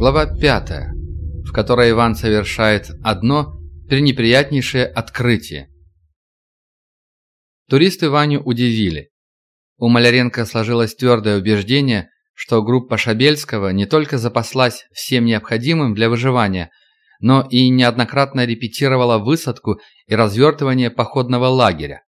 Глава 5, в которой Иван совершает одно пренеприятнейшее открытие. Туристы Ваню удивили. У Маляренко сложилось твердое убеждение, что группа Шабельского не только запаслась всем необходимым для выживания, но и неоднократно репетировала высадку и развертывание походного лагеря.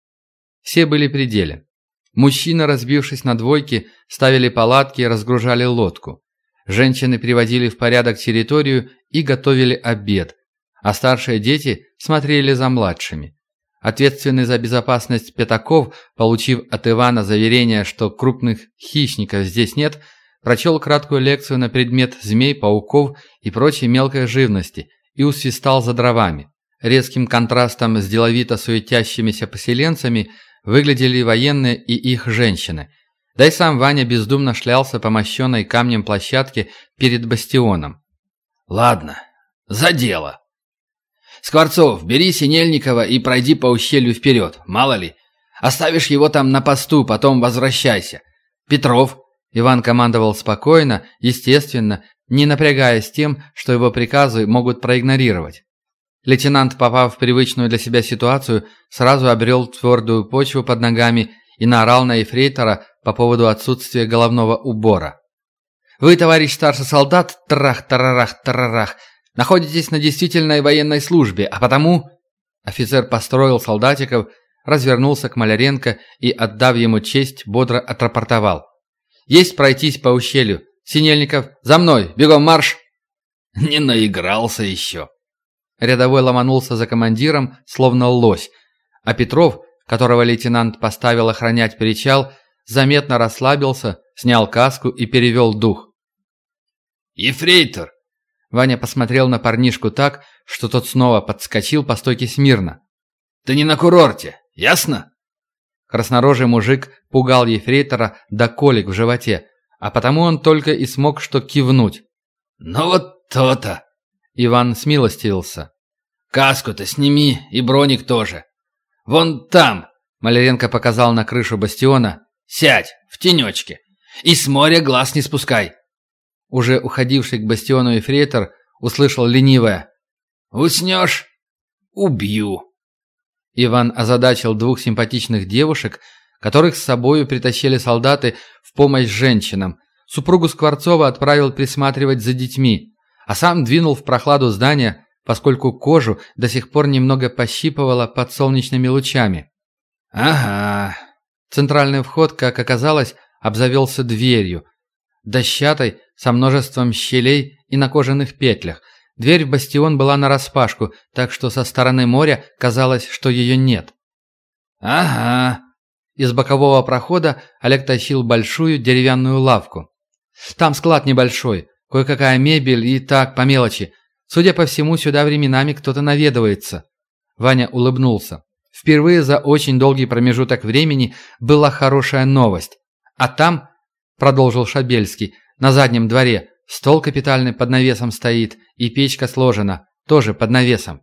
Все были при деле. Мужчины, разбившись на двойки, ставили палатки и разгружали лодку. Женщины приводили в порядок территорию и готовили обед, а старшие дети смотрели за младшими. Ответственный за безопасность Пятаков, получив от Ивана заверение, что крупных хищников здесь нет, прочел краткую лекцию на предмет змей, пауков и прочей мелкой живности и усвистал за дровами. Резким контрастом с деловито суетящимися поселенцами выглядели военные и их женщины – да и сам Ваня бездумно шлялся по мощенной камнем площадке перед бастионом. «Ладно, за дело!» «Скворцов, бери Синельникова и пройди по ущелью вперед, мало ли. Оставишь его там на посту, потом возвращайся. Петров!» Иван командовал спокойно, естественно, не напрягаясь тем, что его приказы могут проигнорировать. Лейтенант, попав в привычную для себя ситуацию, сразу обрел твердую почву под ногами и наорал на эфрейтора по поводу отсутствия головного убора. «Вы, товарищ старший солдат, трах-тарарах-тарарах, находитесь на действительной военной службе, а потому...» Офицер построил солдатиков, развернулся к Маляренко и, отдав ему честь, бодро отрапортовал. «Есть пройтись по ущелью. Синельников, за мной! Бегом марш!» «Не наигрался еще!» Рядовой ломанулся за командиром, словно лось, а Петров, которого лейтенант поставил охранять причал, заметно расслабился, снял каску и перевел дух. «Ефрейтор!» Ваня посмотрел на парнишку так, что тот снова подскочил по стойке смирно. «Ты не на курорте, ясно?» Краснорожий мужик пугал ефрейтора до колик в животе, а потому он только и смог что кивнуть. «Ну вот то-то!» Иван смилостивился. «Каску-то сними и броник тоже. Вон там!» Маляренко показал на крышу бастиона. «Сядь, в тенечке. И с моря глаз не спускай!» Уже уходивший к бастиону эфрейтор услышал ленивое. «Уснешь? Убью!» Иван озадачил двух симпатичных девушек, которых с собою притащили солдаты в помощь женщинам. Супругу Скворцова отправил присматривать за детьми, а сам двинул в прохладу здания, поскольку кожу до сих пор немного пощипывало под солнечными лучами. «Ага». Центральный вход, как оказалось, обзавелся дверью. Дощатой, со множеством щелей и на кожаных петлях. Дверь в бастион была нараспашку, так что со стороны моря казалось, что ее нет. «Ага». Из бокового прохода Олег тащил большую деревянную лавку. «Там склад небольшой, кое-какая мебель и так, по мелочи. Судя по всему, сюда временами кто-то наведывается». Ваня улыбнулся. Впервые за очень долгий промежуток времени была хорошая новость. А там, продолжил Шабельский, на заднем дворе стол капитальный под навесом стоит и печка сложена, тоже под навесом.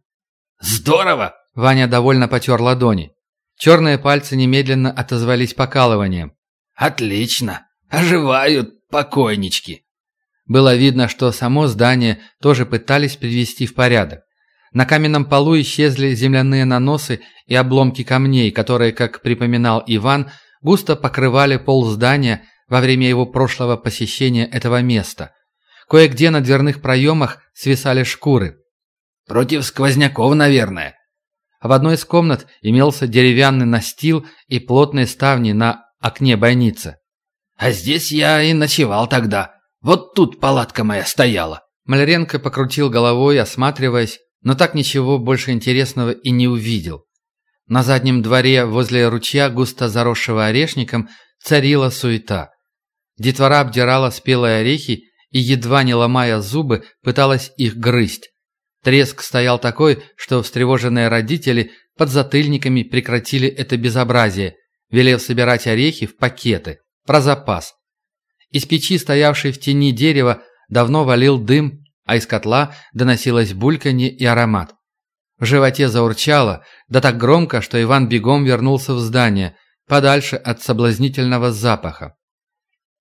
«Здорово!» Ваня довольно потер ладони. Черные пальцы немедленно отозвались покалыванием. «Отлично! Оживают покойнички!» Было видно, что само здание тоже пытались привести в порядок. На каменном полу исчезли земляные наносы и обломки камней, которые, как припоминал Иван, густо покрывали пол здания во время его прошлого посещения этого места. Кое-где на дверных проемах свисали шкуры. «Против сквозняков, наверное». В одной из комнат имелся деревянный настил и плотные ставни на окне бойницы. «А здесь я и ночевал тогда. Вот тут палатка моя стояла». Маляренко покрутил головой, осматриваясь, но так ничего больше интересного и не увидел. На заднем дворе возле ручья, густо заросшего орешником, царила суета. Детвора обдирала спелые орехи и, едва не ломая зубы, пыталась их грызть. Треск стоял такой, что встревоженные родители под затыльниками прекратили это безобразие, велев собирать орехи в пакеты, про запас. Из печи, стоявшей в тени дерева, давно валил дым а из котла доносилось бульканье и аромат. В животе заурчало, да так громко, что Иван бегом вернулся в здание, подальше от соблазнительного запаха.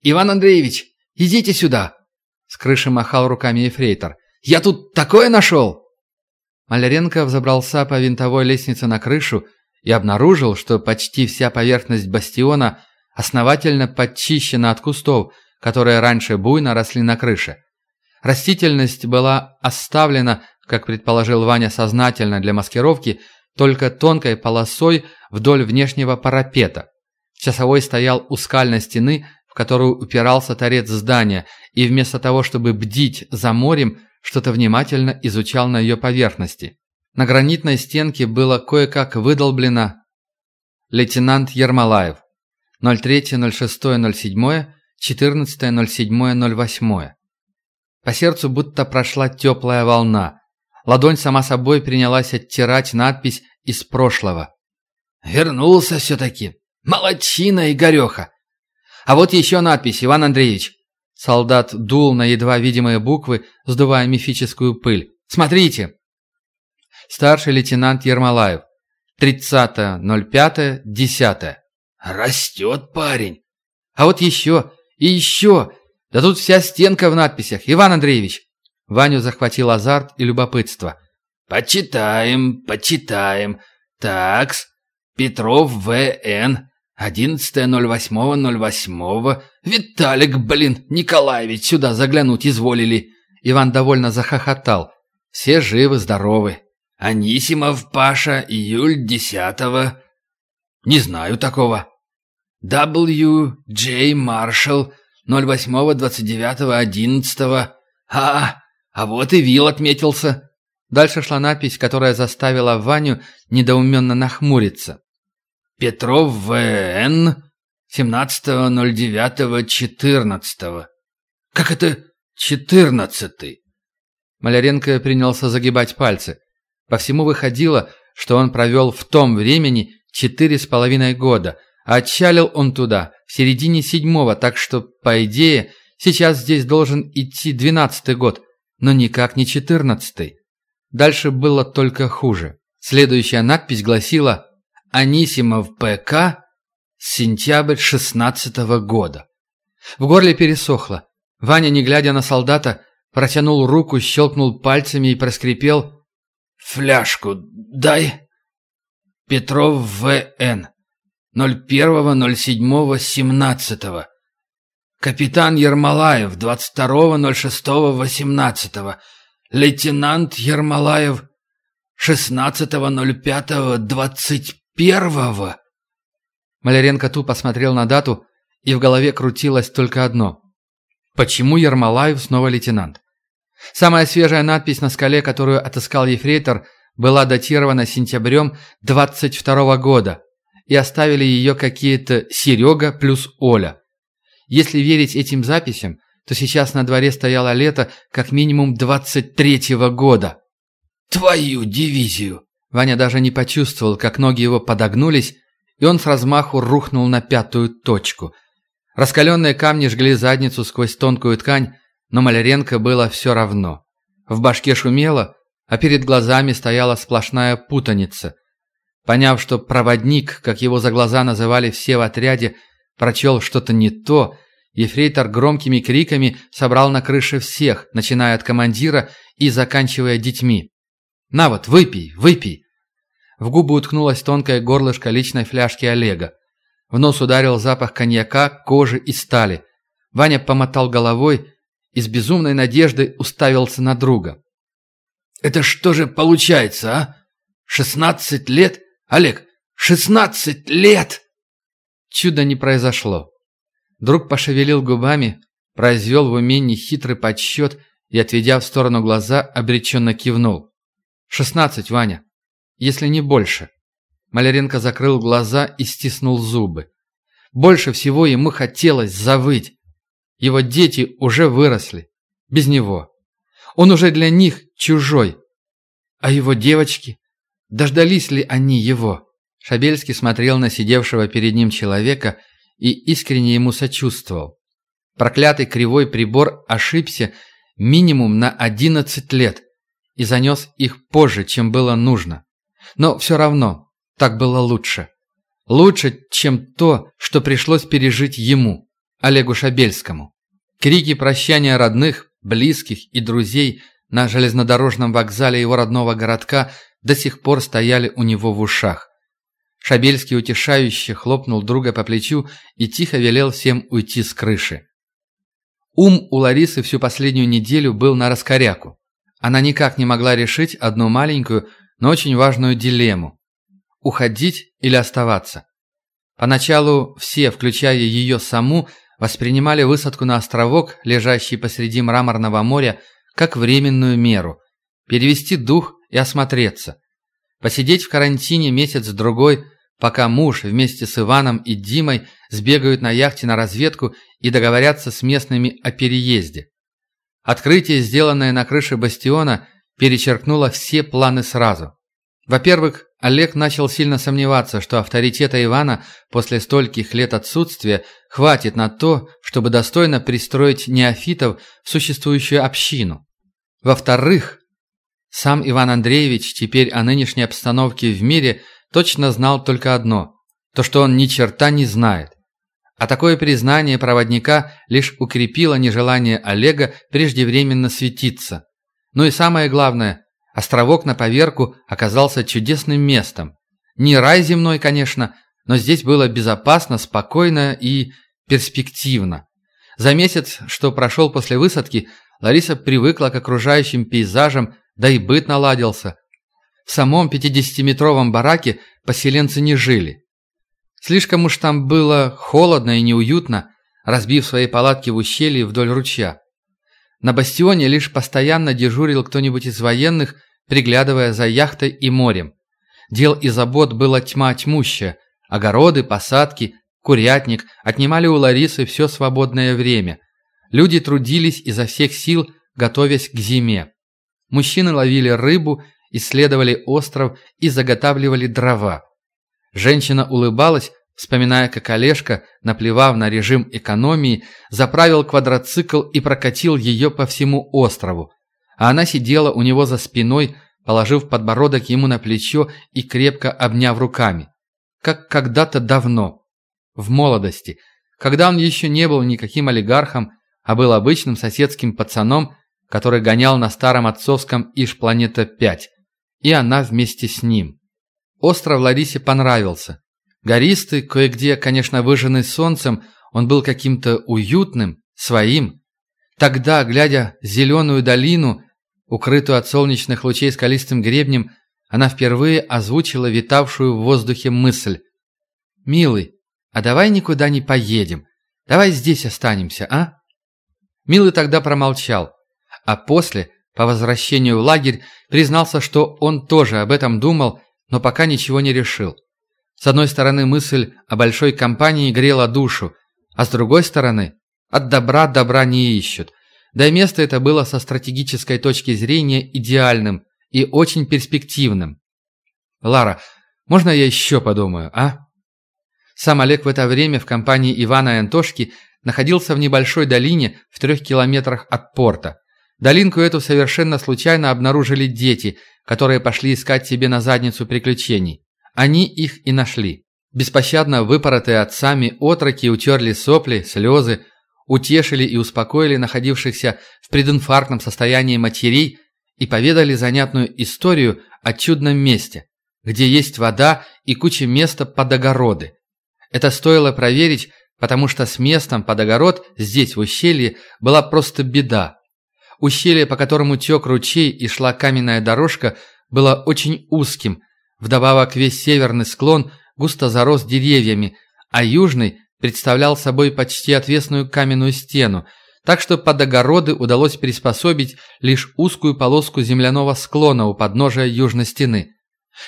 «Иван Андреевич, идите сюда!» С крыши махал руками эфрейтор. «Я тут такое нашел!» Маляренко взобрался по винтовой лестнице на крышу и обнаружил, что почти вся поверхность бастиона основательно подчищена от кустов, которые раньше буйно росли на крыше. Растительность была оставлена, как предположил Ваня сознательно для маскировки, только тонкой полосой вдоль внешнего парапета. Часовой стоял у скальной стены, в которую упирался торец здания, и вместо того, чтобы бдить за морем, что-то внимательно изучал на ее поверхности. На гранитной стенке было кое-как выдолблено лейтенант Ермолаев 03.06.07, 14.07.08. По сердцу будто прошла теплая волна. Ладонь сама собой принялась оттирать надпись из прошлого. «Вернулся все-таки. Молодчина, Игореха. А вот еще надпись, Иван Андреевич. Солдат дул на едва видимые буквы, сдувая мифическую пыль. Смотрите. Старший лейтенант Ермолаев. 30.05.10. Растет парень. А вот еще и еще. Да тут вся стенка в надписях, Иван Андреевич. Ваню захватил азарт и любопытство. «Почитаем, почитаем. Такс. Петров В.Н. 11.08.08. Виталик, блин, Николаевич, сюда заглянуть изволили. Иван довольно захохотал. Все живы-здоровы. Анисимов Паша, июль 10 Не знаю такого. W. J. Маршалл, 08.29.11. А, а вот и Вил отметился. Дальше шла надпись, которая заставила Ваню недоуменно нахмуриться. Петров В.Н. 17.09.14. Как это четырнадцатый? Маляренко принялся загибать пальцы. По всему выходило, что он провел в том времени четыре с половиной года, отчалил он туда в середине седьмого, так что, по идее, сейчас здесь должен идти двенадцатый год, но никак не четырнадцатый. Дальше было только хуже. Следующая надпись гласила Анисимов ПК, сентябрь шестнадцатого года. В горле пересохло. Ваня, не глядя на солдата, протянул руку, щелкнул пальцами и проскрипел «Фляжку дай». Петров В.Н. 01.07.17. Капитан Ермолаев 22.06.18. Лейтенант Ермолаев 16.05.25. Первого!» Маляренко тупо смотрел на дату, и в голове крутилось только одно. Почему Ермолаев снова лейтенант? Самая свежая надпись на скале, которую отыскал ефрейтор, была датирована сентябрем 22 года, и оставили ее какие-то Серега плюс Оля. Если верить этим записям, то сейчас на дворе стояло лето как минимум 23-го года. «Твою дивизию!» Ваня даже не почувствовал, как ноги его подогнулись, и он с размаху рухнул на пятую точку. Раскаленные камни жгли задницу сквозь тонкую ткань, но Маляренко было все равно. В башке шумело, а перед глазами стояла сплошная путаница. Поняв, что проводник, как его за глаза называли все в отряде, прочел что-то не то, ефрейтор громкими криками собрал на крыше всех, начиная от командира и заканчивая детьми. «На вот, выпей, выпей!» В губы уткнулась тонкое горлышко личной фляжки Олега. В нос ударил запах коньяка, кожи и стали. Ваня помотал головой и с безумной надеждой уставился на друга. «Это что же получается, а? Шестнадцать лет? Олег, шестнадцать лет!» Чудо не произошло. Друг пошевелил губами, произвел в уме нехитрый подсчет и, отведя в сторону глаза, обреченно кивнул. «Шестнадцать, Ваня если не больше. Маляренко закрыл глаза и стиснул зубы. Больше всего ему хотелось завыть. Его дети уже выросли. Без него. Он уже для них чужой. А его девочки? Дождались ли они его? Шабельский смотрел на сидевшего перед ним человека и искренне ему сочувствовал. Проклятый кривой прибор ошибся минимум на 11 лет и занес их позже, чем было нужно. Но все равно, так было лучше. Лучше, чем то, что пришлось пережить ему, Олегу Шабельскому. Крики прощания родных близких и друзей на железнодорожном вокзале его родного городка до сих пор стояли у него в ушах. Шабельский утешающе хлопнул друга по плечу и тихо велел всем уйти с крыши. Ум у Ларисы всю последнюю неделю был на раскоряку. Она никак не могла решить одну маленькую, но очень важную дилемму – уходить или оставаться. Поначалу все, включая ее саму, воспринимали высадку на островок, лежащий посреди мраморного моря, как временную меру – перевести дух и осмотреться. Посидеть в карантине месяц-другой, пока муж вместе с Иваном и Димой сбегают на яхте на разведку и договорятся с местными о переезде. Открытие, сделанное на крыше бастиона, перечеркнуло все планы сразу. Во-первых, Олег начал сильно сомневаться, что авторитета Ивана после стольких лет отсутствия хватит на то, чтобы достойно пристроить неофитов в существующую общину. Во-вторых, сам Иван Андреевич теперь о нынешней обстановке в мире точно знал только одно – то, что он ни черта не знает. А такое признание проводника лишь укрепило нежелание Олега преждевременно светиться. Ну и самое главное, Островок на поверку оказался чудесным местом. Не рай земной, конечно, но здесь было безопасно, спокойно и перспективно. За месяц, что прошел после высадки, Лариса привыкла к окружающим пейзажам, да и быт наладился. В самом 50-метровом бараке поселенцы не жили. Слишком уж там было холодно и неуютно, разбив свои палатки в ущелье вдоль ручья. На бастионе лишь постоянно дежурил кто-нибудь из военных, приглядывая за яхтой и морем. Дел и забот было тьма тьмущая. Огороды, посадки, курятник отнимали у Ларисы все свободное время. Люди трудились изо всех сил, готовясь к зиме. Мужчины ловили рыбу, исследовали остров и заготавливали дрова. Женщина улыбалась, Вспоминая, как Олежка, наплевав на режим экономии, заправил квадроцикл и прокатил ее по всему острову. А она сидела у него за спиной, положив подбородок ему на плечо и крепко обняв руками. Как когда-то давно, в молодости, когда он еще не был никаким олигархом, а был обычным соседским пацаном, который гонял на старом отцовском Иж-Планета-5, и она вместе с ним. Остров Ларисе понравился. Гористый, кое-где, конечно, выжженный солнцем, он был каким-то уютным, своим. Тогда, глядя зеленую долину, укрытую от солнечных лучей скалистым гребнем, она впервые озвучила витавшую в воздухе мысль. «Милый, а давай никуда не поедем. Давай здесь останемся, а?» Милый тогда промолчал, а после, по возвращению в лагерь, признался, что он тоже об этом думал, но пока ничего не решил. С одной стороны, мысль о большой компании грела душу, а с другой стороны, от добра добра не ищут. Да и место это было со стратегической точки зрения идеальным и очень перспективным. «Лара, можно я еще подумаю, а?» Сам Олег в это время в компании Ивана и Антошки находился в небольшой долине в трех километрах от порта. Долинку эту совершенно случайно обнаружили дети, которые пошли искать себе на задницу приключений. Они их и нашли. Беспощадно выпоротые отцами отроки утерли сопли, слезы, утешили и успокоили находившихся в прединфарктном состоянии матерей и поведали занятную историю о чудном месте, где есть вода и куча места под огороды. Это стоило проверить, потому что с местом под огород здесь, в ущелье, была просто беда. Ущелье, по которому тек ручей и шла каменная дорожка, было очень узким – Вдобавок весь северный склон густо зарос деревьями, а южный представлял собой почти отвесную каменную стену, так что под огороды удалось приспособить лишь узкую полоску земляного склона у подножия южной стены.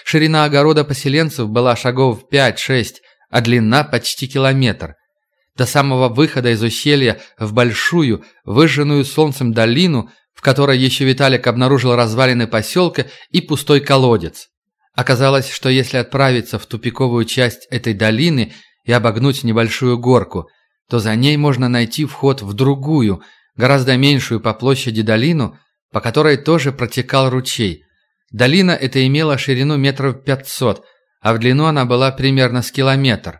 Ширина огорода поселенцев была шагов 5-6, а длина почти километр. До самого выхода из ущелья в большую, выжженную солнцем долину, в которой еще Виталик обнаружил развалины поселка и пустой колодец. Оказалось, что если отправиться в тупиковую часть этой долины и обогнуть небольшую горку, то за ней можно найти вход в другую, гораздо меньшую по площади долину, по которой тоже протекал ручей. Долина эта имела ширину метров пятьсот, а в длину она была примерно с километр.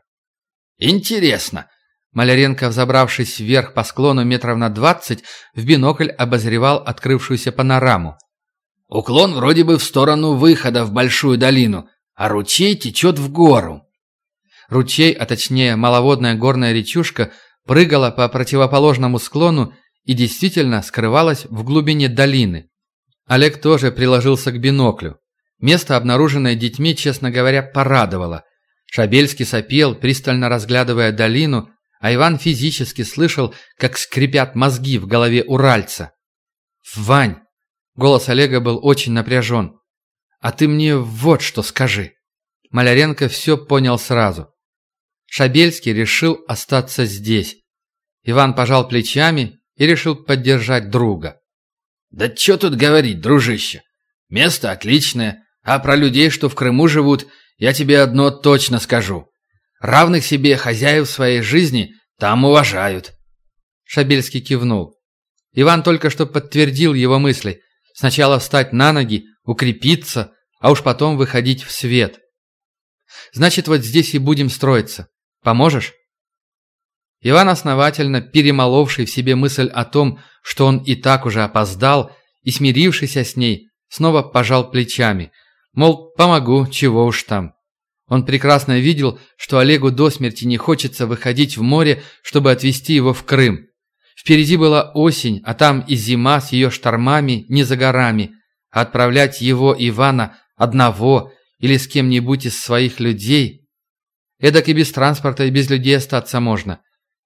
«Интересно, Маляренко, взобравшись вверх по склону метров на двадцать, в бинокль обозревал открывшуюся панораму. «Уклон вроде бы в сторону выхода в Большую долину, а ручей течет в гору». Ручей, а точнее маловодная горная речушка, прыгала по противоположному склону и действительно скрывалась в глубине долины. Олег тоже приложился к биноклю. Место, обнаруженное детьми, честно говоря, порадовало. Шабельский сопел, пристально разглядывая долину, а Иван физически слышал, как скрипят мозги в голове уральца. «Вань!» — голос Олега был очень напряжен. «А ты мне вот что скажи!» Маляренко все понял сразу. Шабельский решил остаться здесь. Иван пожал плечами и решил поддержать друга. «Да что тут говорить, дружище? Место отличное, а про людей, что в Крыму живут, я тебе одно точно скажу. Равных себе хозяев своей жизни там уважают». Шабельский кивнул. Иван только что подтвердил его мысли. Сначала встать на ноги, укрепиться, а уж потом выходить в свет. «Значит, вот здесь и будем строиться. Поможешь?» Иван, основательно перемоловший в себе мысль о том, что он и так уже опоздал, и смирившийся с ней, снова пожал плечами. Мол, помогу, чего уж там. Он прекрасно видел, что Олегу до смерти не хочется выходить в море, чтобы отвезти его в Крым. Впереди была осень, а там и зима с ее штормами не за горами. А отправлять его, Ивана, одного или с кем-нибудь из своих людей... Эдак и без транспорта, и без людей остаться можно.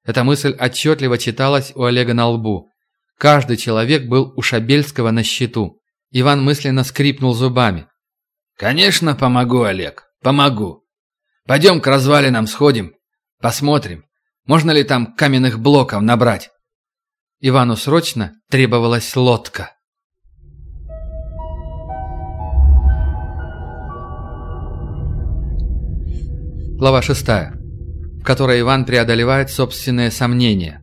Эта мысль отчетливо читалась у Олега на лбу. Каждый человек был у Шабельского на счету. Иван мысленно скрипнул зубами. «Конечно, помогу, Олег, помогу. Пойдем к развалинам сходим, посмотрим, можно ли там каменных блоков набрать». Ивану срочно требовалась лодка. Глава шестая, в которой Иван преодолевает собственные сомнения.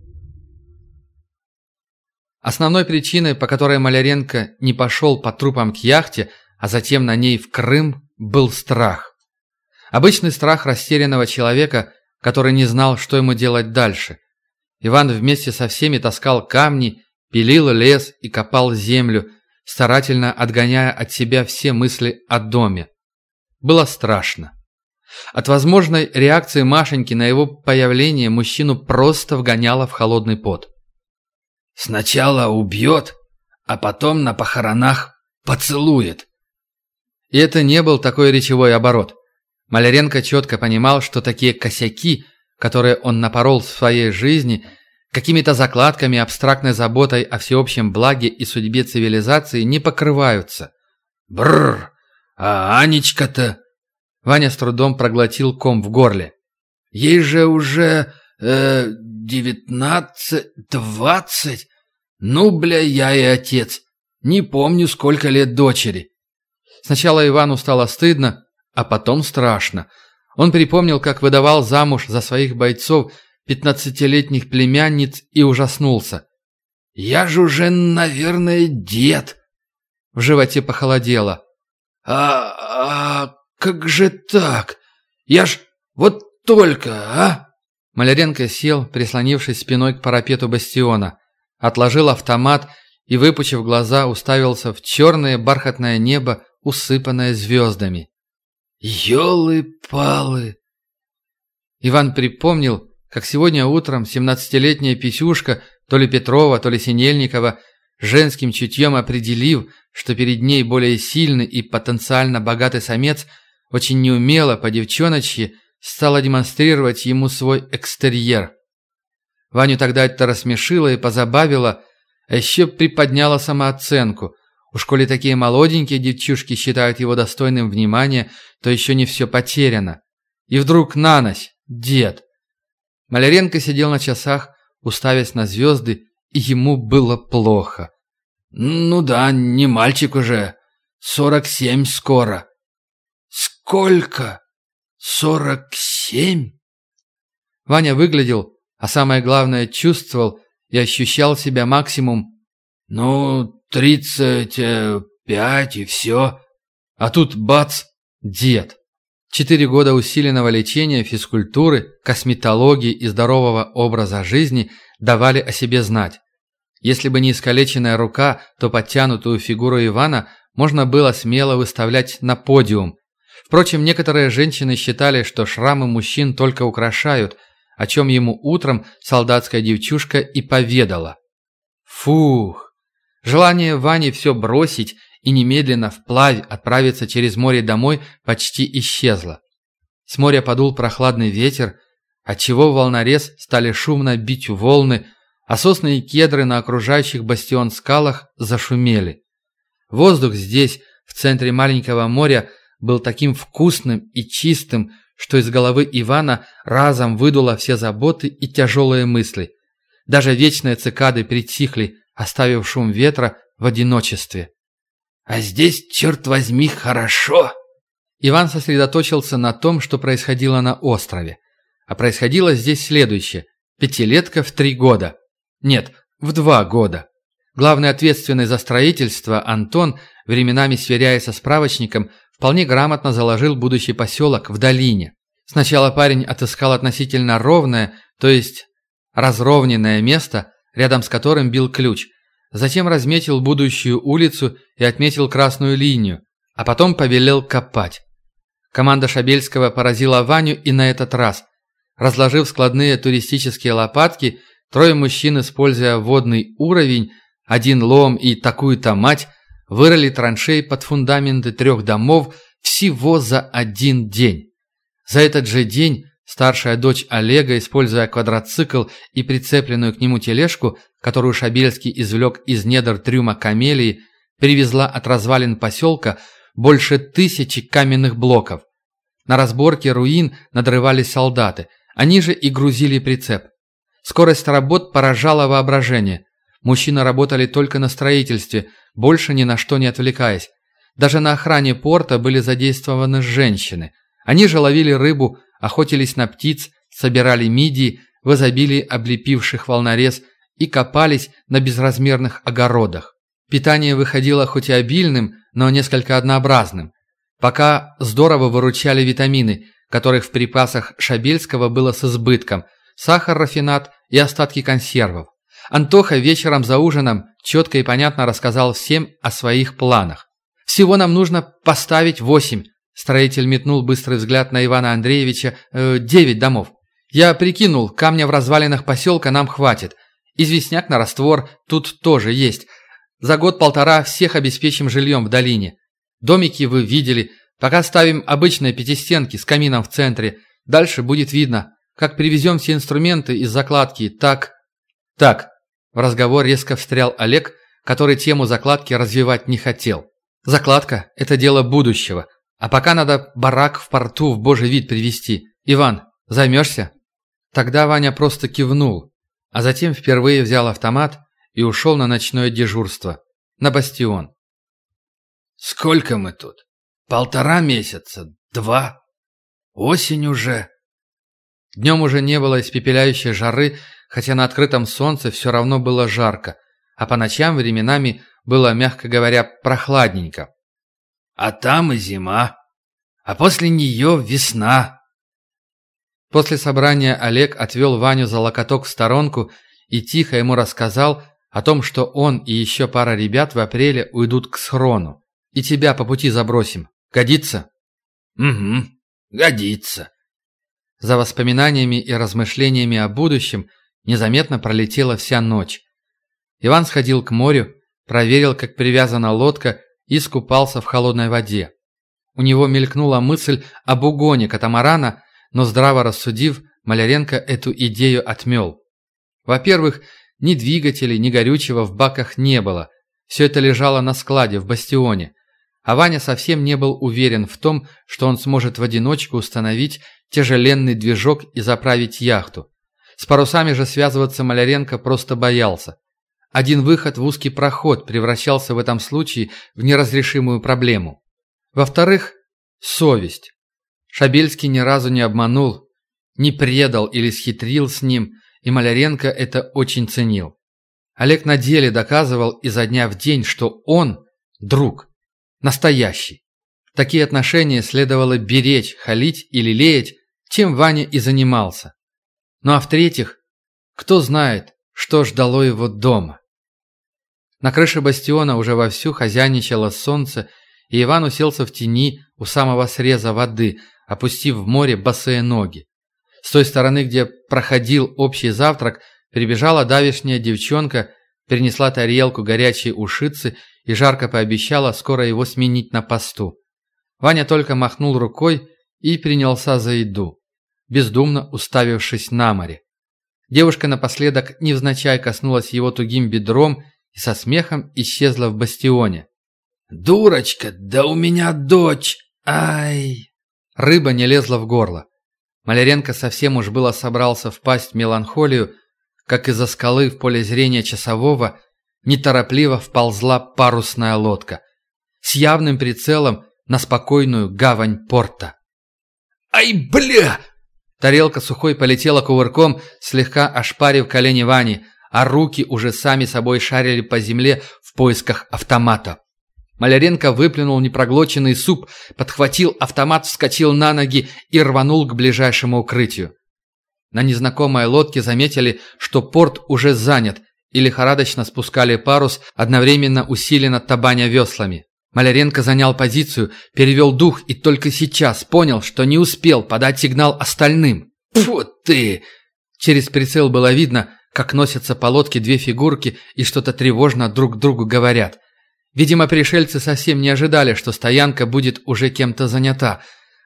Основной причиной, по которой Маляренко не пошел по трупам к яхте, а затем на ней в Крым, был страх. Обычный страх растерянного человека, который не знал, что ему делать дальше. Иван вместе со всеми таскал камни, пилил лес и копал землю, старательно отгоняя от себя все мысли о доме. Было страшно. От возможной реакции Машеньки на его появление мужчину просто вгоняло в холодный пот. Сначала убьет, а потом на похоронах поцелует. И это не был такой речевой оборот. Маляренко четко понимал, что такие косяки, которые он напорол в своей жизни, какими-то закладками, абстрактной заботой о всеобщем благе и судьбе цивилизации не покрываются. Бррр, а Анечка-то... Ваня с трудом проглотил ком в горле. Ей же уже э, девятнадцать, двадцать. Ну, бля, я и отец. Не помню, сколько лет дочери. Сначала Ивану стало стыдно, а потом страшно. Он припомнил, как выдавал замуж за своих бойцов пятнадцатилетних племянниц и ужаснулся. «Я же уже, наверное, дед!» В животе похолодело. «А, а как же так? Я ж вот только, а?» Маляренко сел, прислонившись спиной к парапету бастиона, отложил автомат и, выпучив глаза, уставился в черное бархатное небо, усыпанное звездами. «Елы-палы!» Иван припомнил, как сегодня утром семнадцатилетняя писюшка, то ли Петрова, то ли Синельникова, женским чутьем определив, что перед ней более сильный и потенциально богатый самец, очень неумело, по девчоночьи, стала демонстрировать ему свой экстерьер. Ваню тогда это рассмешило и позабавило, а еще приподняло самооценку. Уж коли такие молоденькие девчушки считают его достойным внимания, то еще не все потеряно. И вдруг на ночь, дед. Маляренко сидел на часах, уставясь на звезды, и ему было плохо. «Ну да, не мальчик уже. Сорок семь скоро». «Сколько?» «Сорок семь?» Ваня выглядел, а самое главное чувствовал и ощущал себя максимум. «Ну, тридцать пять и все». А тут бац, дед. Четыре года усиленного лечения, физкультуры, косметологии и здорового образа жизни давали о себе знать. Если бы не искалеченная рука, то подтянутую фигуру Ивана можно было смело выставлять на подиум. Впрочем, некоторые женщины считали, что шрамы мужчин только украшают, о чем ему утром солдатская девчушка и поведала. Фух! Желание Вани все бросить и немедленно вплавь отправиться через море домой почти исчезло. С моря подул прохладный ветер, отчего волнорез стали шумно бить волны, а сосны и кедры на окружающих бастион скалах зашумели. Воздух здесь, в центре маленького моря, был таким вкусным и чистым, что из головы Ивана разом выдуло все заботы и тяжелые мысли. Даже вечные цикады притихли, оставив шум ветра в одиночестве. А здесь, черт возьми, хорошо!» Иван сосредоточился на том, что происходило на острове. А происходило здесь следующее. Пятилетка в три года. Нет, в два года. Главный ответственный за строительство Антон, временами сверяясь со справочником, вполне грамотно заложил будущий поселок в долине. Сначала парень отыскал относительно ровное, то есть разровненное место, рядом с которым бил ключ, Затем разметил будущую улицу и отметил красную линию, а потом повелел копать. Команда Шабельского поразила Ваню и на этот раз. Разложив складные туристические лопатки, трое мужчин, используя водный уровень, один лом и такую-то мать, вырыли траншеи под фундаменты трех домов всего за один день. За этот же день Старшая дочь Олега, используя квадроцикл и прицепленную к нему тележку, которую Шабельский извлек из недр трюма камелии, привезла от развалин поселка больше тысячи каменных блоков. На разборке руин надрывались солдаты, они же и грузили прицеп. Скорость работ поражала воображение. Мужчины работали только на строительстве, больше ни на что не отвлекаясь. Даже на охране порта были задействованы женщины. Они же ловили рыбу, охотились на птиц, собирали мидии в изобилии облепивших волнорез и копались на безразмерных огородах. Питание выходило хоть и обильным, но несколько однообразным. Пока здорово выручали витамины, которых в припасах Шабельского было с избытком, сахар, рафинат и остатки консервов. Антоха вечером за ужином четко и понятно рассказал всем о своих планах. «Всего нам нужно поставить восемь, Строитель метнул быстрый взгляд на Ивана Андреевича. Э, «Девять домов. Я прикинул, камня в развалинах поселка нам хватит. Известняк на раствор тут тоже есть. За год-полтора всех обеспечим жильем в долине. Домики вы видели. Пока ставим обычные пятистенки с камином в центре. Дальше будет видно. Как привезем все инструменты из закладки, так... Так. В разговор резко встрял Олег, который тему закладки развивать не хотел. Закладка – это дело будущего. А пока надо барак в порту в божий вид привести. Иван, займешься?» Тогда Ваня просто кивнул, а затем впервые взял автомат и ушел на ночное дежурство. На бастион. «Сколько мы тут? Полтора месяца? Два? Осень уже?» Днем уже не было испепеляющей жары, хотя на открытом солнце все равно было жарко, а по ночам временами было, мягко говоря, прохладненько. А там и зима. А после нее весна. После собрания Олег отвел Ваню за локоток в сторонку и тихо ему рассказал о том, что он и еще пара ребят в апреле уйдут к схрону. И тебя по пути забросим. Годится? Угу, годится. За воспоминаниями и размышлениями о будущем незаметно пролетела вся ночь. Иван сходил к морю, проверил, как привязана лодка и скупался в холодной воде. У него мелькнула мысль об угоне катамарана, но здраво рассудив, Маляренко эту идею отмел. Во-первых, ни двигателей, ни горючего в баках не было. Все это лежало на складе в бастионе. А Ваня совсем не был уверен в том, что он сможет в одиночку установить тяжеленный движок и заправить яхту. С парусами же связываться Маляренко просто боялся. Один выход в узкий проход превращался в этом случае в неразрешимую проблему. Во-вторых, совесть. Шабельский ни разу не обманул, не предал или схитрил с ним, и Маляренко это очень ценил. Олег на деле доказывал изо дня в день, что он – друг, настоящий. Такие отношения следовало беречь, халить или лелеять, чем Ваня и занимался. Ну а в-третьих, кто знает, что ждало его дома. На крыше бастиона уже вовсю хозяйничало солнце, и Иван уселся в тени у самого среза воды, опустив в море босые ноги. С той стороны, где проходил общий завтрак, прибежала давишняя девчонка, принесла тарелку горячей ушицы и жарко пообещала скоро его сменить на посту. Ваня только махнул рукой и принялся за еду, бездумно уставившись на море. Девушка напоследок невзначай коснулась его тугим бедром и со смехом исчезла в бастионе. «Дурочка, да у меня дочь! Ай!» Рыба не лезла в горло. Маляренко совсем уж было собрался впасть в меланхолию, как из-за скалы в поле зрения часового неторопливо вползла парусная лодка с явным прицелом на спокойную гавань порта. «Ай, бля!» Тарелка сухой полетела кувырком, слегка ошпарив колени Вани, а руки уже сами собой шарили по земле в поисках автомата. Маляренко выплюнул непроглоченный суп, подхватил автомат, вскочил на ноги и рванул к ближайшему укрытию. На незнакомой лодке заметили, что порт уже занят, и лихорадочно спускали парус, одновременно усиленно табаня веслами. Маляренко занял позицию, перевел дух и только сейчас понял, что не успел подать сигнал остальным. «Фу ты!» Через прицел было видно, как носятся по лодке две фигурки и что-то тревожно друг другу говорят. Видимо, пришельцы совсем не ожидали, что стоянка будет уже кем-то занята.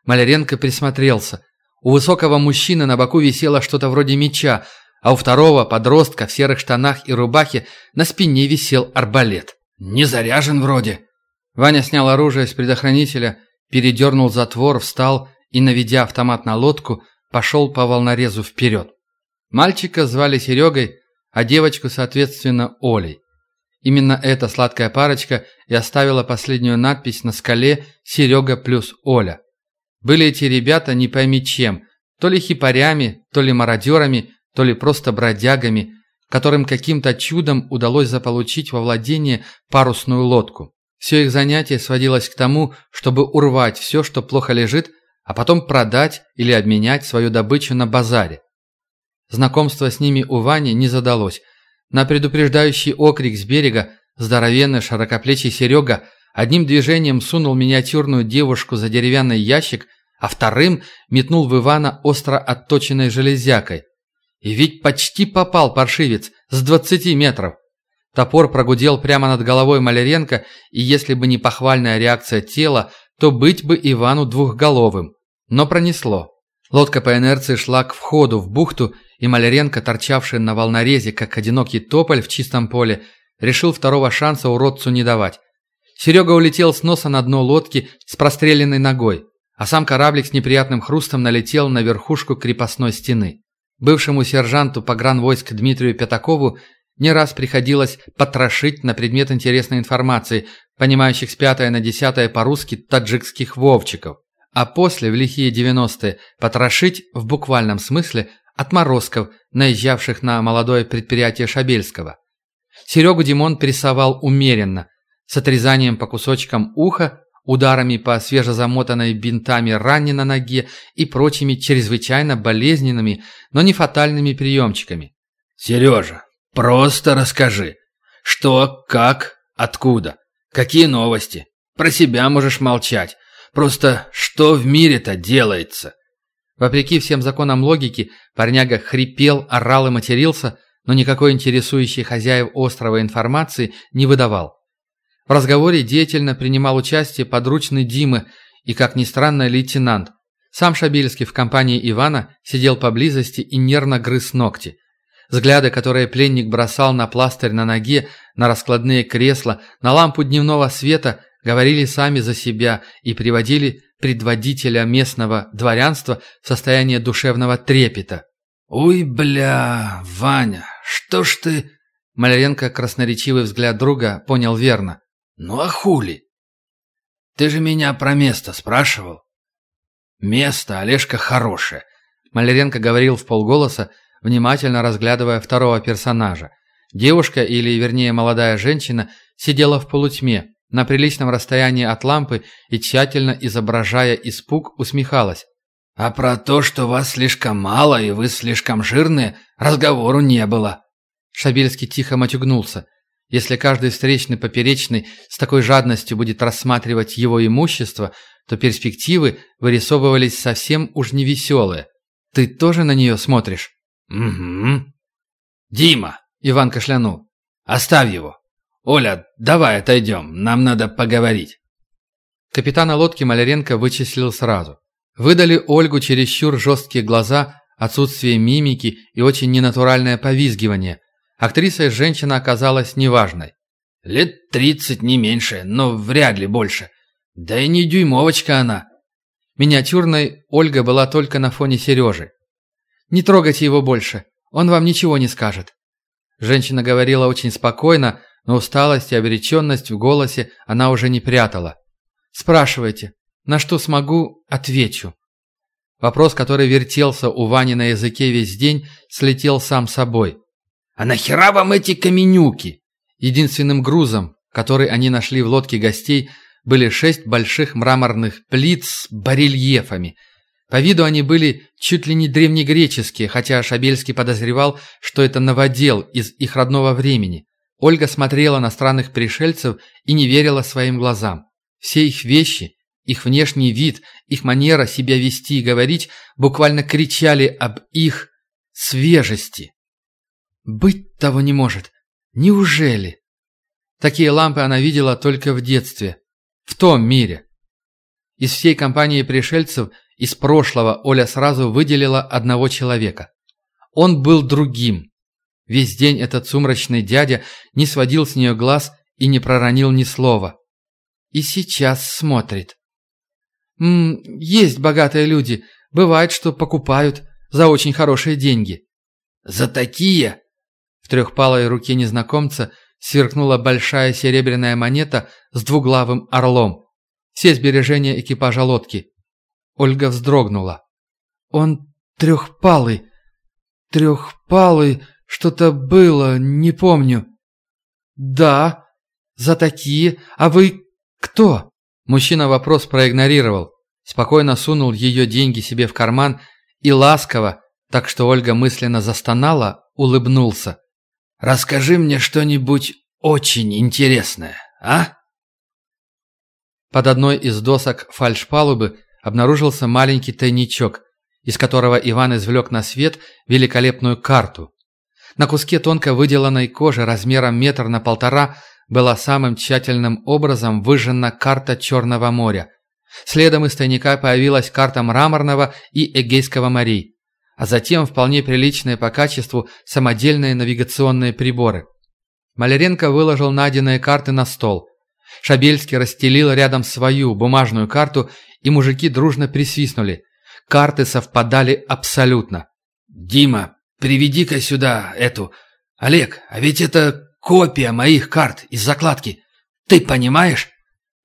Маляренко присмотрелся. У высокого мужчины на боку висело что-то вроде меча, а у второго, подростка в серых штанах и рубахе, на спине висел арбалет. «Не заряжен вроде», Ваня снял оружие с предохранителя, передернул затвор, встал и, наведя автомат на лодку, пошел по волнорезу вперед. Мальчика звали Серегой, а девочку, соответственно, Олей. Именно эта сладкая парочка и оставила последнюю надпись на скале «Серега плюс Оля». Были эти ребята не пойми чем, то ли хипарями, то ли мародерами, то ли просто бродягами, которым каким-то чудом удалось заполучить во владение парусную лодку. Все их занятие сводилось к тому, чтобы урвать все, что плохо лежит, а потом продать или обменять свою добычу на базаре. Знакомство с ними у Вани не задалось. На предупреждающий окрик с берега здоровенный широкоплечий Серега одним движением сунул миниатюрную девушку за деревянный ящик, а вторым метнул в Ивана остро отточенной железякой. И ведь почти попал паршивец с двадцати метров. Топор прогудел прямо над головой Маляренко, и если бы не похвальная реакция тела, то быть бы Ивану двухголовым. Но пронесло. Лодка по инерции шла к входу в бухту, и Маляренко, торчавший на волнорезе, как одинокий тополь в чистом поле, решил второго шанса уродцу не давать. Серега улетел с носа на дно лодки с простреленной ногой, а сам кораблик с неприятным хрустом налетел на верхушку крепостной стены. Бывшему сержанту погранвойск Дмитрию Пятакову не раз приходилось потрошить на предмет интересной информации, понимающих с пятое на десятое по-русски таджикских вовчиков. А после, в лихие 90-е, потрошить, в буквальном смысле, отморозков, наезжавших на молодое предприятие Шабельского. Серегу Димон прессовал умеренно, с отрезанием по кусочкам уха, ударами по свежезамотанной бинтами ране на ноге и прочими чрезвычайно болезненными, но не фатальными приемчиками. «Сережа, Просто расскажи. Что, как, откуда? Какие новости? Про себя можешь молчать. Просто что в мире-то делается? Вопреки всем законам логики, парняга хрипел, орал и матерился, но никакой интересующей хозяев острова информации не выдавал. В разговоре деятельно принимал участие подручный Димы и, как ни странно, лейтенант. Сам Шабельский в компании Ивана сидел поблизости и нервно грыз ногти. Взгляды, которые пленник бросал на пластырь на ноге, на раскладные кресла, на лампу дневного света, говорили сами за себя и приводили предводителя местного дворянства в состояние душевного трепета. «Ой, бля, Ваня, что ж ты...» Маляренко красноречивый взгляд друга понял верно. «Ну а хули? Ты же меня про место спрашивал?» «Место, Олежка, хорошее», — Маляренко говорил в полголоса, внимательно разглядывая второго персонажа. Девушка, или вернее молодая женщина, сидела в полутьме, на приличном расстоянии от лампы и тщательно изображая испуг, усмехалась. «А про то, что вас слишком мало и вы слишком жирные, разговору не было». Шабельский тихо матюгнулся. Если каждый встречный поперечный с такой жадностью будет рассматривать его имущество, то перспективы вырисовывались совсем уж невеселые. Ты тоже на нее смотришь? Угу. Дима, Иван кашлянул. Оставь его. Оля, давай отойдем, нам надо поговорить. Капитана лодки Маляренко вычислил сразу. Выдали Ольгу чересчур жесткие глаза, отсутствие мимики и очень ненатуральное повизгивание. Актриса и женщина оказалась неважной. Лет тридцать, не меньше, но вряд ли больше. Да и не дюймовочка она. Миниатюрной Ольга была только на фоне Сережи. «Не трогайте его больше, он вам ничего не скажет». Женщина говорила очень спокойно, но усталость и обреченность в голосе она уже не прятала. «Спрашивайте. На что смогу, отвечу». Вопрос, который вертелся у Вани на языке весь день, слетел сам собой. «А нахера вам эти каменюки?» Единственным грузом, который они нашли в лодке гостей, были шесть больших мраморных плит с барельефами. По виду они были чуть ли не древнегреческие, хотя Шабельский подозревал, что это новодел из их родного времени. Ольга смотрела на странных пришельцев и не верила своим глазам. Все их вещи, их внешний вид, их манера себя вести и говорить буквально кричали об их свежести. Быть того не может. Неужели? Такие лампы она видела только в детстве. В том мире. Из всей компании пришельцев из прошлого Оля сразу выделила одного человека. Он был другим. Весь день этот сумрачный дядя не сводил с нее глаз и не проронил ни слова. И сейчас смотрит. «М -м, есть богатые люди. Бывает, что покупают за очень хорошие деньги». «За такие?» В трехпалой руке незнакомца сверкнула большая серебряная монета с двуглавым орлом. Все сбережения экипажа лодки. Ольга вздрогнула. «Он трехпалый. Трехпалый...» Что-то было, не помню. Да, за такие. А вы кто? Мужчина вопрос проигнорировал. Спокойно сунул ее деньги себе в карман и ласково, так что Ольга мысленно застонала, улыбнулся. «Расскажи мне что-нибудь очень интересное, а?» Под одной из досок фальшпалубы обнаружился маленький тайничок, из которого Иван извлек на свет великолепную карту. На куске тонко выделанной кожи размером метр на полтора была самым тщательным образом выжжена карта Черного моря. Следом из тайника появилась карта Мраморного и Эгейского морей, а затем вполне приличные по качеству самодельные навигационные приборы. Маляренко выложил найденные карты на стол. Шабельский расстелил рядом свою бумажную карту, и мужики дружно присвистнули. Карты совпадали абсолютно. «Дима, Приведи-ка сюда эту... Олег, а ведь это копия моих карт из закладки. Ты понимаешь?»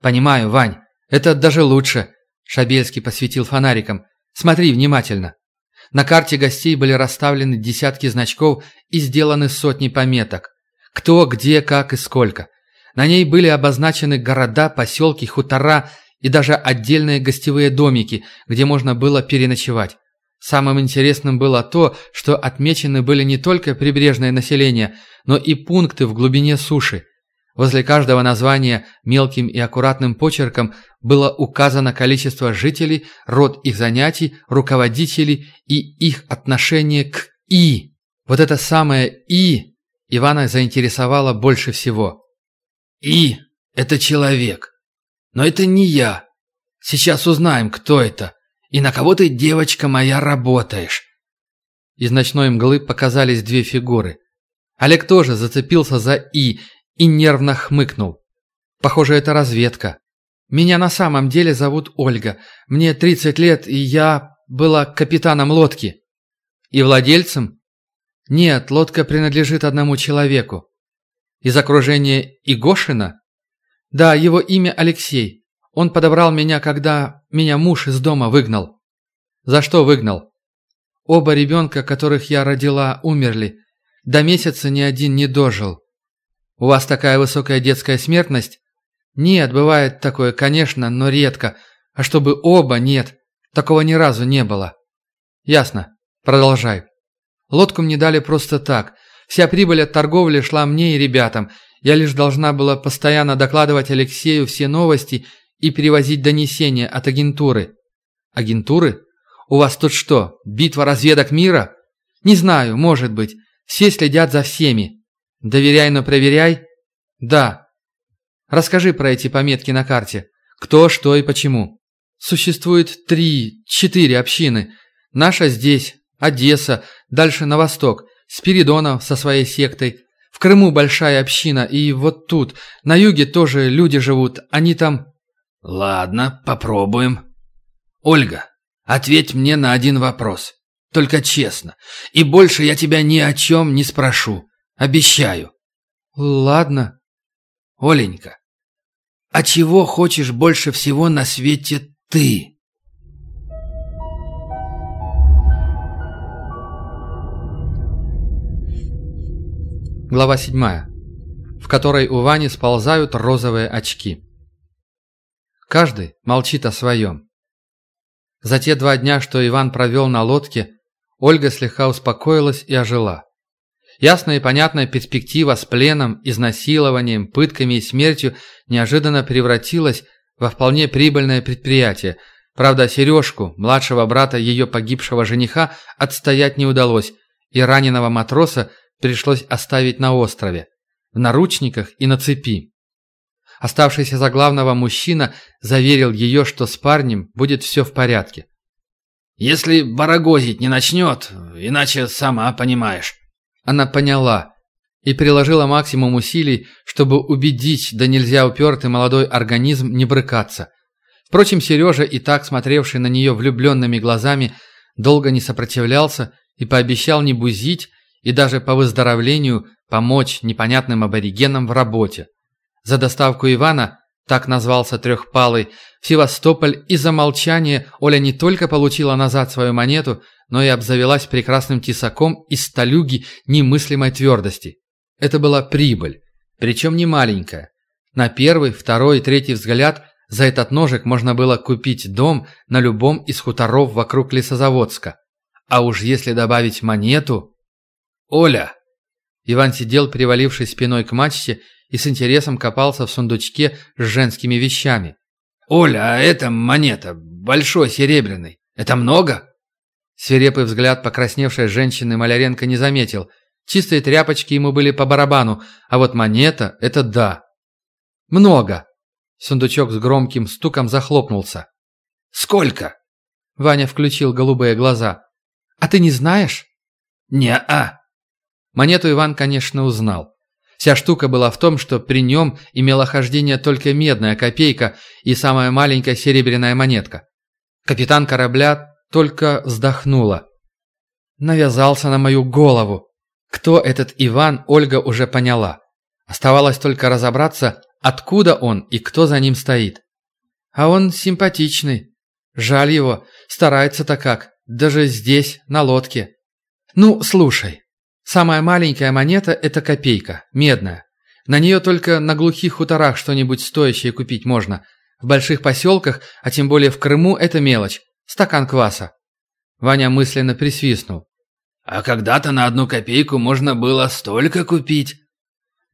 «Понимаю, Вань. Это даже лучше». Шабельский посветил фонариком. «Смотри внимательно». На карте гостей были расставлены десятки значков и сделаны сотни пометок. Кто, где, как и сколько. На ней были обозначены города, поселки, хутора и даже отдельные гостевые домики, где можно было переночевать. Самым интересным было то, что отмечены были не только прибрежное население, но и пункты в глубине суши. Возле каждого названия мелким и аккуратным почерком было указано количество жителей, род их занятий, руководителей и их отношение к «и». Вот это самое «и» Ивана заинтересовало больше всего. «И» — это человек. Но это не я. Сейчас узнаем, кто это. И на кого ты, девочка моя, работаешь?» Из ночной мглы показались две фигуры. Олег тоже зацепился за «и» и нервно хмыкнул. «Похоже, это разведка. Меня на самом деле зовут Ольга. Мне 30 лет, и я была капитаном лодки». «И владельцем?» «Нет, лодка принадлежит одному человеку». «Из окружения Игошина?» «Да, его имя Алексей. Он подобрал меня, когда меня муж из дома выгнал. За что выгнал? Оба ребенка, которых я родила, умерли. До месяца ни один не дожил. У вас такая высокая детская смертность? Нет, бывает такое, конечно, но редко. А чтобы оба, нет. Такого ни разу не было. Ясно. Продолжай. Лодку мне дали просто так. Вся прибыль от торговли шла мне и ребятам. Я лишь должна была постоянно докладывать Алексею все новости и перевозить донесения от агентуры. Агентуры? У вас тут что, битва разведок мира? Не знаю, может быть. Все следят за всеми. Доверяй, но проверяй. Да. Расскажи про эти пометки на карте. Кто, что и почему. Существует три, четыре общины. Наша здесь, Одесса, дальше на восток, Спиридонов со своей сектой. В Крыму большая община, и вот тут, на юге тоже люди живут, они там... Ладно, попробуем. Ольга, ответь мне на один вопрос. Только честно. И больше я тебя ни о чем не спрошу. Обещаю. Ладно. Оленька, а чего хочешь больше всего на свете ты? Глава 7, в которой у Вани сползают розовые очки. Каждый молчит о своем. За те два дня, что Иван провел на лодке, Ольга слегка успокоилась и ожила. Ясная и понятная перспектива с пленом, изнасилованием, пытками и смертью неожиданно превратилась во вполне прибыльное предприятие. Правда, Сережку, младшего брата ее погибшего жениха, отстоять не удалось, и раненого матроса пришлось оставить на острове, в наручниках и на цепи. Оставшийся за главного мужчина заверил ее, что с парнем будет все в порядке. «Если барагозить не начнет, иначе сама понимаешь». Она поняла и приложила максимум усилий, чтобы убедить да нельзя упертый молодой организм не брыкаться. Впрочем, Сережа, и так смотревший на нее влюбленными глазами, долго не сопротивлялся и пообещал не бузить и даже по выздоровлению помочь непонятным аборигенам в работе. За доставку Ивана, так назвался трехпалый, в Севастополь из-за молчания Оля не только получила назад свою монету, но и обзавелась прекрасным тесаком из сталюги немыслимой твердости. Это была прибыль, причем не маленькая. На первый, второй и третий взгляд за этот ножик можно было купить дом на любом из хуторов вокруг Лесозаводска. А уж если добавить монету... «Оля!» Иван сидел, привалившись спиной к мачте, и с интересом копался в сундучке с женскими вещами. «Оля, а это монета, большой серебряный. Это много?» Свирепый взгляд покрасневшей женщины Маляренко не заметил. Чистые тряпочки ему были по барабану, а вот монета – это да. «Много!» Сундучок с громким стуком захлопнулся. «Сколько?» Ваня включил голубые глаза. «А ты не знаешь?» «Не-а!» Монету Иван, конечно, узнал. Вся штука была в том, что при нем имела хождение только медная копейка и самая маленькая серебряная монетка. Капитан корабля только вздохнула. Навязался на мою голову. Кто этот Иван, Ольга уже поняла. Оставалось только разобраться, откуда он и кто за ним стоит. А он симпатичный. Жаль его, старается-то как, даже здесь, на лодке. Ну, слушай, Самая маленькая монета – это копейка, медная. На нее только на глухих хуторах что-нибудь стоящее купить можно. В больших поселках, а тем более в Крыму, это мелочь. Стакан кваса. Ваня мысленно присвистнул. А когда-то на одну копейку можно было столько купить.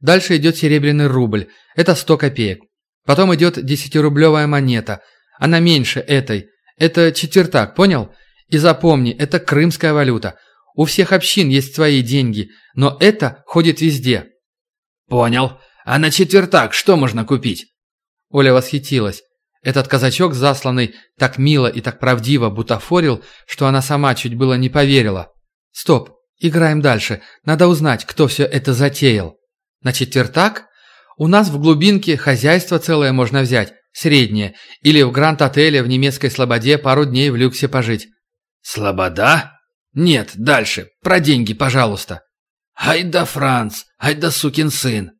Дальше идет серебряный рубль. Это сто копеек. Потом идет десятирублевая монета. Она меньше этой. Это четвертак, понял? И запомни, это крымская валюта – у всех общин есть свои деньги, но это ходит везде». «Понял. А на четвертак что можно купить?» Оля восхитилась. Этот казачок, засланный так мило и так правдиво бутафорил, что она сама чуть было не поверила. «Стоп, играем дальше. Надо узнать, кто все это затеял. На четвертак? У нас в глубинке хозяйство целое можно взять, среднее, или в гранд-отеле в немецкой слободе пару дней в люксе пожить». «Слобода?» «Нет, дальше. Про деньги, пожалуйста». «Ай да Франц! Ай да сукин сын!»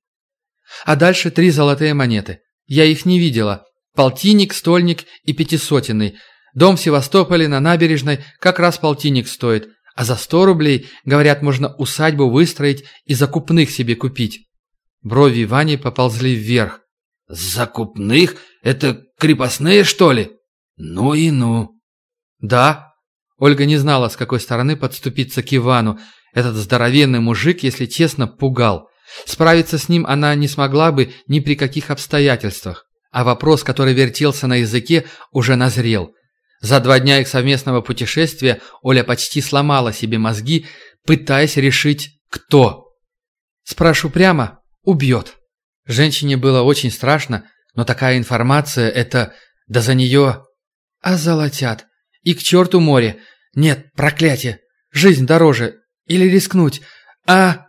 А дальше три золотые монеты. Я их не видела. Полтинник, стольник и пятисотенный. Дом в Севастополе на набережной как раз полтинник стоит. А за сто рублей, говорят, можно усадьбу выстроить и закупных себе купить. Брови Вани поползли вверх. «Закупных? Это крепостные, что ли? Ну и ну!» «Да». Ольга не знала, с какой стороны подступиться к Ивану. Этот здоровенный мужик, если честно, пугал. Справиться с ним она не смогла бы ни при каких обстоятельствах. А вопрос, который вертелся на языке, уже назрел. За два дня их совместного путешествия Оля почти сломала себе мозги, пытаясь решить, кто. Спрошу прямо, убьет. Женщине было очень страшно, но такая информация – это... Да за нее... Озолотят. И к черту море. Нет, проклятие. Жизнь дороже. Или рискнуть. А...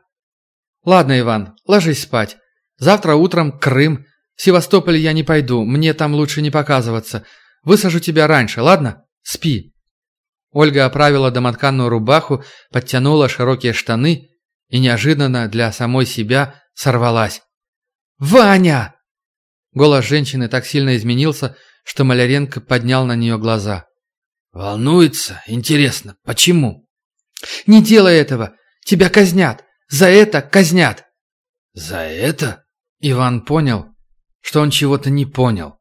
Ладно, Иван, ложись спать. Завтра утром Крым. В Севастополь я не пойду, мне там лучше не показываться. Высажу тебя раньше, ладно? Спи. Ольга оправила домотканную рубаху, подтянула широкие штаны и неожиданно для самой себя сорвалась. «Ваня!» Голос женщины так сильно изменился, что Маляренко поднял на нее глаза. «Волнуется? Интересно, почему?» «Не делай этого! Тебя казнят! За это казнят!» «За это?» Иван понял, что он чего-то не понял.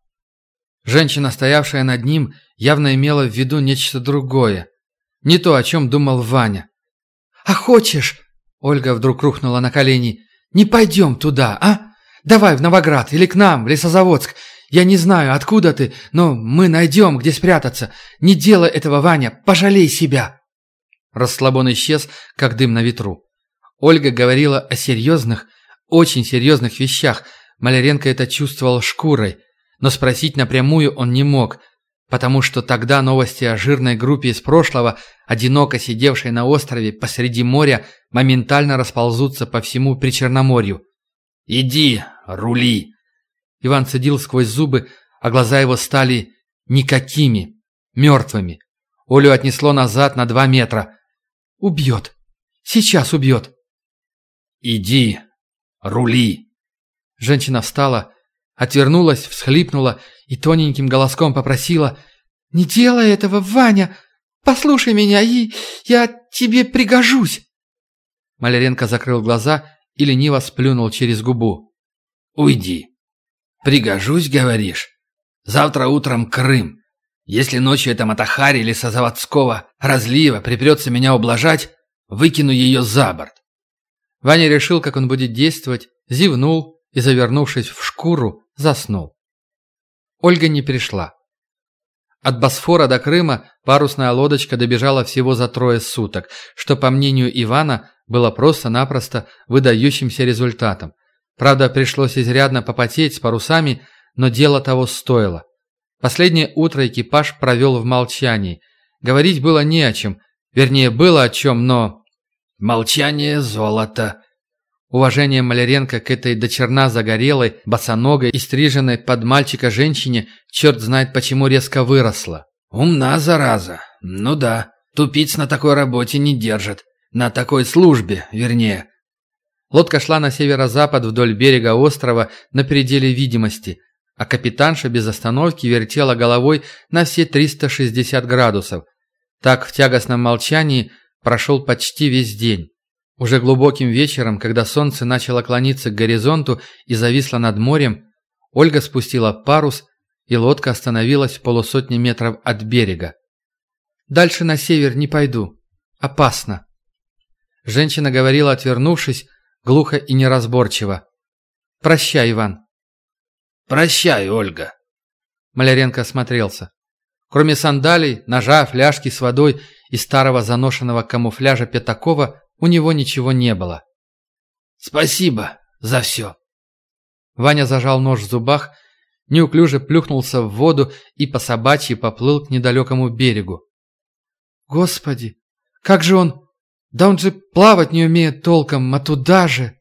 Женщина, стоявшая над ним, явно имела в виду нечто другое. Не то, о чем думал Ваня. «А хочешь?» Ольга вдруг рухнула на колени. «Не пойдем туда, а? Давай в Новоград или к нам, в Лесозаводск. Я не знаю, откуда ты, но мы найдем, где спрятаться. Не делай этого, Ваня, пожалей себя!» Расслабон исчез, как дым на ветру. Ольга говорила о серьезных, очень серьезных вещах. Маляренко это чувствовал шкурой. Но спросить напрямую он не мог, потому что тогда новости о жирной группе из прошлого, одиноко сидевшей на острове посреди моря, моментально расползутся по всему Причерноморью. «Иди, рули!» Иван цедил сквозь зубы, а глаза его стали никакими, мертвыми. Олю отнесло назад на два метра. «Убьет! Сейчас убьет!» «Иди, рули!» Женщина встала, отвернулась, всхлипнула и тоненьким голоском попросила «Не делай этого, Ваня! Послушай меня, и я тебе пригожусь!» Маляренко закрыл глаза и лениво сплюнул через губу. «Уйди. Пригожусь, говоришь? Завтра утром Крым. Если ночью эта Матахари или Сазаводского разлива припрется меня ублажать, выкину ее за борт. Ваня решил, как он будет действовать, зевнул и, завернувшись в шкуру, заснул. Ольга не пришла. От Босфора до Крыма парусная лодочка добежала всего за трое суток, что, по мнению Ивана, было просто-напросто выдающимся результатом. Правда, пришлось изрядно попотеть с парусами, но дело того стоило. Последнее утро экипаж провел в молчании. Говорить было не о чем, вернее, было о чем, но... Молчание – золото. Уважение Маляренко к этой дочерна загорелой, босоногой и стриженной под мальчика женщине черт знает почему резко выросло. Умна, зараза. Ну да, тупиц на такой работе не держит. На такой службе, вернее. Лодка шла на северо-запад вдоль берега острова на пределе видимости, а капитанша без остановки вертела головой на все 360 градусов. Так в тягостном молчании – прошел почти весь день. Уже глубоким вечером, когда солнце начало клониться к горизонту и зависло над морем, Ольга спустила парус, и лодка остановилась в полусотни метров от берега. «Дальше на север не пойду. Опасно». Женщина говорила, отвернувшись, глухо и неразборчиво. «Прощай, Иван». «Прощай, Ольга». Маляренко осмотрелся. Кроме сандалий, ножа, фляжки с водой и старого заношенного камуфляжа Пятакова у него ничего не было. «Спасибо за все!» Ваня зажал нож в зубах, неуклюже плюхнулся в воду и по собачьи поплыл к недалекому берегу. «Господи, как же он... Да он же плавать не умеет толком, а туда же...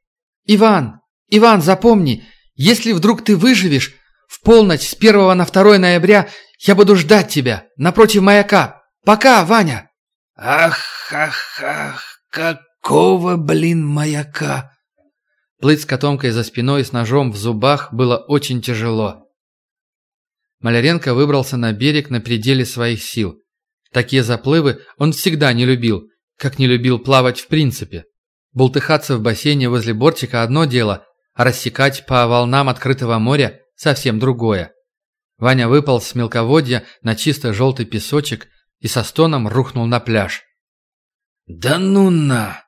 Иван, Иван, запомни, если вдруг ты выживешь, в полночь с 1 на 2 ноября я буду ждать тебя напротив маяка. Пока, Ваня!» «Ах, ах, ах, какого, блин, маяка!» Плыть с котомкой за спиной с ножом в зубах было очень тяжело. Маляренко выбрался на берег на пределе своих сил. Такие заплывы он всегда не любил, как не любил плавать в принципе. Бултыхаться в бассейне возле бортика – одно дело, а рассекать по волнам открытого моря – совсем другое. Ваня выпал с мелководья на чисто желтый песочек и со стоном рухнул на пляж. «Да ну на!»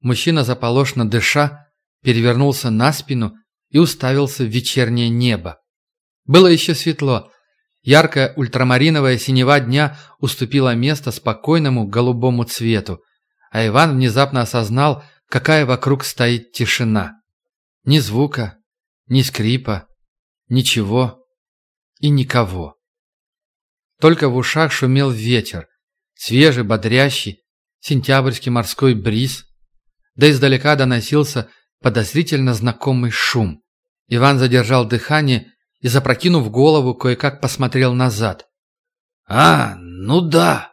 Мужчина, заполошно дыша, перевернулся на спину и уставился в вечернее небо. Было еще светло. Яркая ультрамариновая синева дня уступила место спокойному голубому цвету, а Иван внезапно осознал, какая вокруг стоит тишина. Ни звука, ни скрипа, ничего и никого. Только в ушах шумел ветер, свежий, бодрящий, сентябрьский морской бриз, да издалека доносился подозрительно знакомый шум. Иван задержал дыхание и, запрокинув голову, кое-как посмотрел назад. «А, ну да!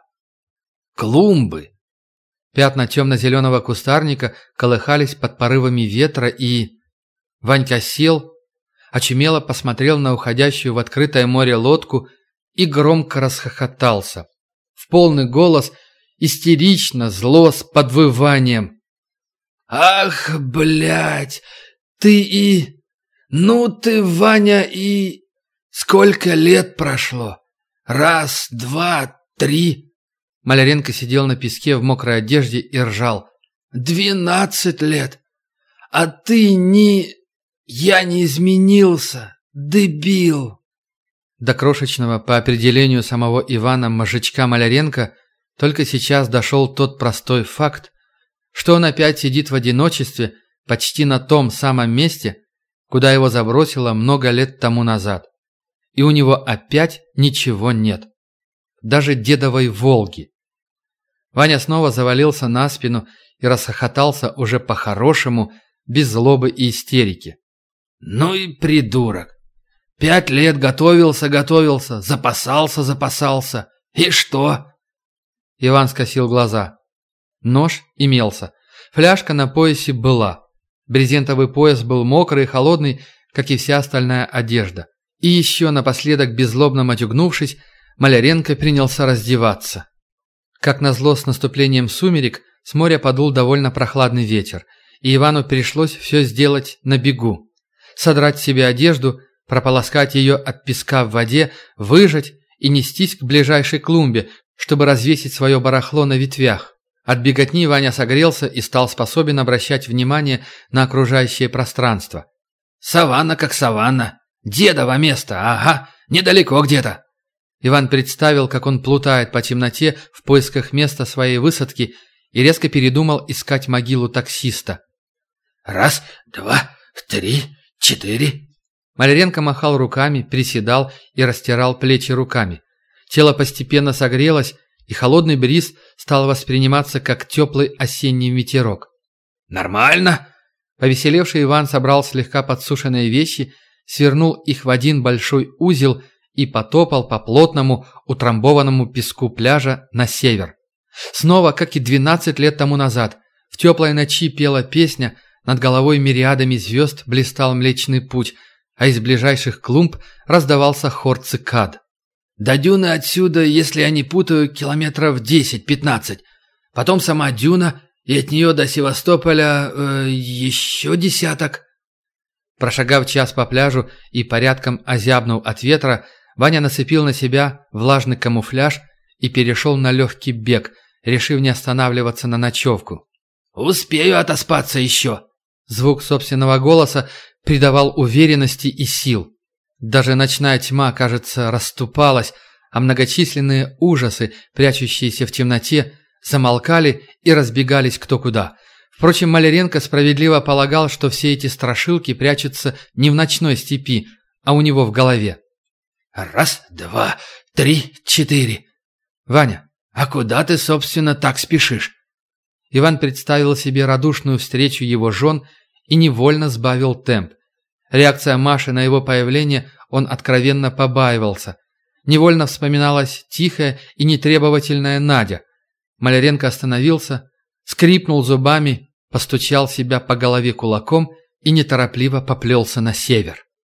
Клумбы!» Пятна темно-зеленого кустарника колыхались под порывами ветра и... Ванька сел, очумело посмотрел на уходящую в открытое море лодку и громко расхохотался. В полный голос, истерично, зло, с подвыванием. «Ах, блядь, ты и... Ну ты, Ваня, и... Сколько лет прошло? Раз, два, три...» Маляренко сидел на песке в мокрой одежде и ржал. «Двенадцать лет! А ты не... Я не изменился, дебил!» До крошечного, по определению самого Ивана Мажичка Маляренко, только сейчас дошел тот простой факт, что он опять сидит в одиночестве почти на том самом месте, куда его забросило много лет тому назад. И у него опять ничего нет. Даже дедовой «Волги». Ваня снова завалился на спину и расхохотался уже по-хорошему, без злобы и истерики. «Ну и придурок! Пять лет готовился, готовился, запасался, запасался. И что?» Иван скосил глаза. Нож имелся. Фляжка на поясе была. Брезентовый пояс был мокрый и холодный, как и вся остальная одежда. И еще напоследок, беззлобно матюгнувшись, Маляренко принялся раздеваться. Как назло с наступлением сумерек, с моря подул довольно прохладный ветер, и Ивану пришлось все сделать на бегу. Содрать себе одежду, прополоскать ее от песка в воде, выжать и нестись к ближайшей клумбе, чтобы развесить свое барахло на ветвях. От беготни Ваня согрелся и стал способен обращать внимание на окружающее пространство. «Саванна как саванна. Дедово место, ага, недалеко где-то». Иван представил, как он плутает по темноте в поисках места своей высадки и резко передумал искать могилу таксиста. «Раз, два, три, четыре». Маляренко махал руками, приседал и растирал плечи руками. Тело постепенно согрелось, и холодный бриз стал восприниматься как теплый осенний ветерок. «Нормально?» Повеселевший Иван собрал слегка подсушенные вещи, свернул их в один большой узел и потопал по плотному, утрамбованному песку пляжа на север. Снова, как и 12 лет тому назад, в теплой ночи пела песня, над головой мириадами звезд блистал Млечный Путь, а из ближайших клумб раздавался хор цикад. До дюны отсюда, если я не путаю, километров 10-15. Потом сама дюна, и от нее до Севастополя э, еще десяток. Прошагав час по пляжу и порядком озябнув от ветра, Ваня нацепил на себя влажный камуфляж и перешел на легкий бег, решив не останавливаться на ночевку. «Успею отоспаться еще!» Звук собственного голоса придавал уверенности и сил. Даже ночная тьма, кажется, расступалась, а многочисленные ужасы, прячущиеся в темноте, замолкали и разбегались кто куда. Впрочем, Маляренко справедливо полагал, что все эти страшилки прячутся не в ночной степи, а у него в голове. «Раз, два, три, четыре». «Ваня, а куда ты, собственно, так спешишь?» Иван представил себе радушную встречу его жен и невольно сбавил темп. Реакция Маши на его появление он откровенно побаивался. Невольно вспоминалась тихая и нетребовательная Надя. Маляренко остановился, скрипнул зубами, постучал себя по голове кулаком и неторопливо поплелся на север.